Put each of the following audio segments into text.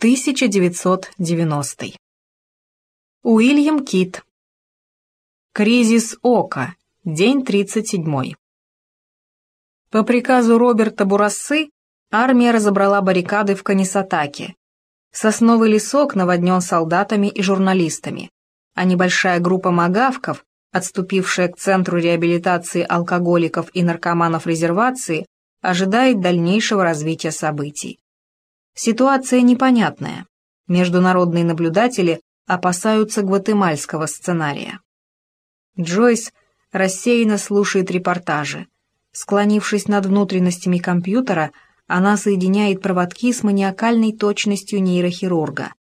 1990. Уильям Кит. Кризис Ока. День 37. По приказу Роберта Бурассы армия разобрала баррикады в Канисатаке. Сосновый лесок наводнен солдатами и журналистами, а небольшая группа магавков, отступившая к центру реабилитации алкоголиков и наркоманов резервации, ожидает дальнейшего развития событий. Ситуация непонятная. Международные наблюдатели опасаются гватемальского сценария. Джойс рассеянно слушает репортажи. Склонившись над внутренностями компьютера, она соединяет проводки с маниакальной точностью нейрохирурга.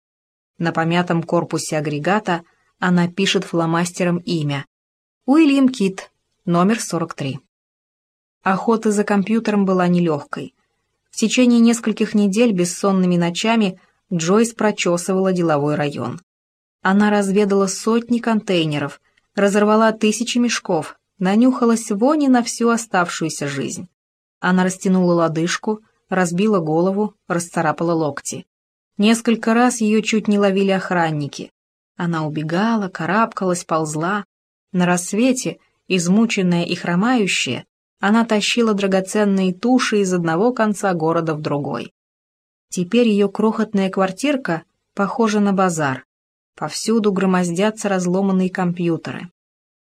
На помятом корпусе агрегата она пишет фломастером имя. Уильям Кит, номер 43. Охота за компьютером была нелегкой. В течение нескольких недель бессонными ночами Джойс прочесывала деловой район. Она разведала сотни контейнеров, разорвала тысячи мешков, нанюхалась вони на всю оставшуюся жизнь. Она растянула лодыжку, разбила голову, расцарапала локти. Несколько раз ее чуть не ловили охранники. Она убегала, карабкалась, ползла. На рассвете, измученная и хромающая, она тащила драгоценные туши из одного конца города в другой. Теперь ее крохотная квартирка похожа на базар. Повсюду громоздятся разломанные компьютеры.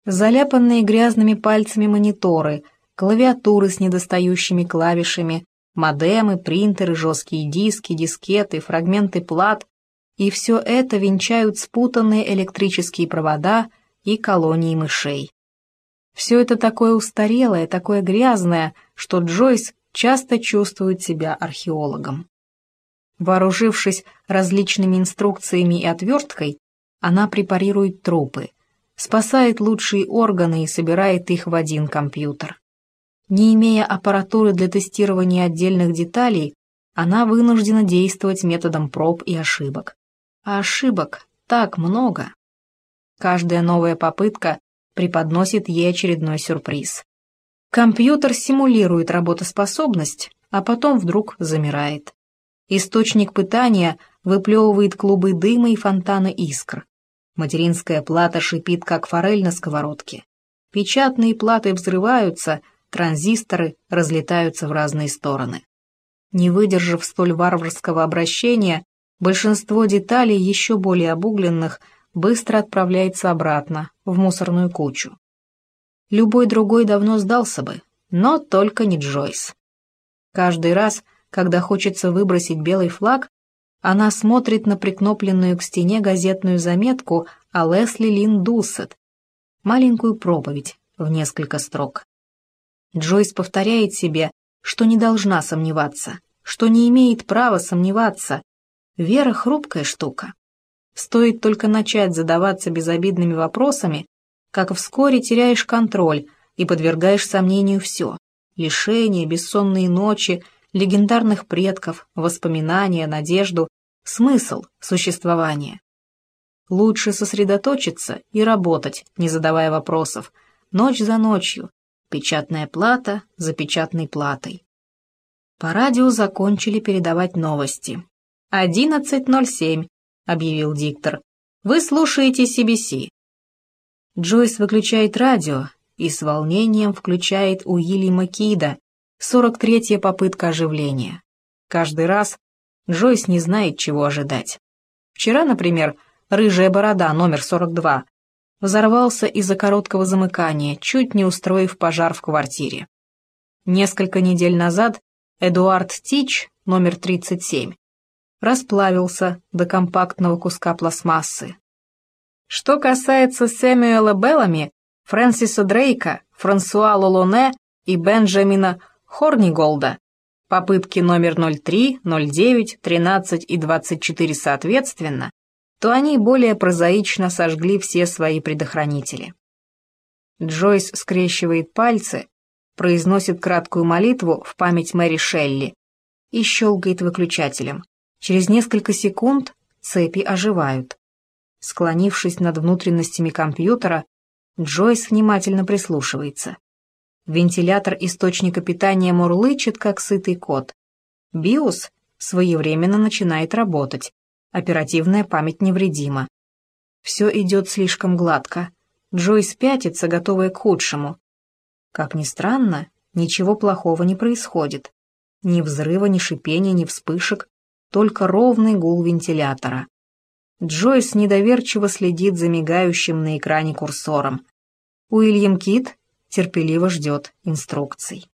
Заляпанные грязными пальцами мониторы, клавиатуры с недостающими клавишами, модемы, принтеры, жесткие диски, дискеты, фрагменты плат, и все это венчают спутанные электрические провода и колонии мышей. Все это такое устарелое, такое грязное, что Джойс часто чувствует себя археологом. Вооружившись различными инструкциями и отверткой, она препарирует трупы, спасает лучшие органы и собирает их в один компьютер. Не имея аппаратуры для тестирования отдельных деталей, она вынуждена действовать методом проб и ошибок. А ошибок так много. Каждая новая попытка преподносит ей очередной сюрприз. Компьютер симулирует работоспособность, а потом вдруг замирает. Источник питания выплевывает клубы дыма и фонтаны искр. Материнская плата шипит, как форель на сковородке. Печатные платы взрываются, транзисторы разлетаются в разные стороны. Не выдержав столь варварского обращения, большинство деталей, еще более обугленных, быстро отправляется обратно, в мусорную кучу. Любой другой давно сдался бы, но только не Джойс. Каждый раз, когда хочется выбросить белый флаг, она смотрит на прикнопленную к стене газетную заметку о Лесли Лин Дуссет, маленькую проповедь в несколько строк. Джойс повторяет себе, что не должна сомневаться, что не имеет права сомневаться. Вера — хрупкая штука. Стоит только начать задаваться безобидными вопросами, как вскоре теряешь контроль и подвергаешь сомнению все. Лишения, бессонные ночи, легендарных предков, воспоминания, надежду, смысл существования. Лучше сосредоточиться и работать, не задавая вопросов, ночь за ночью, печатная плата за печатной платой. По радио закончили передавать новости. «11.07», — объявил диктор. «Вы слушаете CBC». Джойс выключает радио и с волнением включает Уильяма Кида, 43-я попытка оживления. Каждый раз Джойс не знает, чего ожидать. Вчера, например, «Рыжая борода» номер 42 взорвался из-за короткого замыкания, чуть не устроив пожар в квартире. Несколько недель назад Эдуард Тич, номер 37, расплавился до компактного куска пластмассы. Что касается Сэмюэла Беллами, Фрэнсиса Дрейка, Франсуа Лолоне и Бенджамина Хорниголда, попытки номер 03, 09, 13 и 24 соответственно, то они более прозаично сожгли все свои предохранители. Джойс скрещивает пальцы, произносит краткую молитву в память Мэри Шелли и щелкает выключателем. Через несколько секунд цепи оживают. Склонившись над внутренностями компьютера, Джойс внимательно прислушивается. Вентилятор источника питания мурлычет, как сытый кот. BIOS Своевременно начинает работать. Оперативная память невредима. Все идет слишком гладко. Джойс пятится, готовая к худшему. Как ни странно, ничего плохого не происходит. Ни взрыва, ни шипения, ни вспышек, только ровный гул вентилятора. Джойс недоверчиво следит за мигающим на экране курсором. Уильям Кит терпеливо ждет инструкций.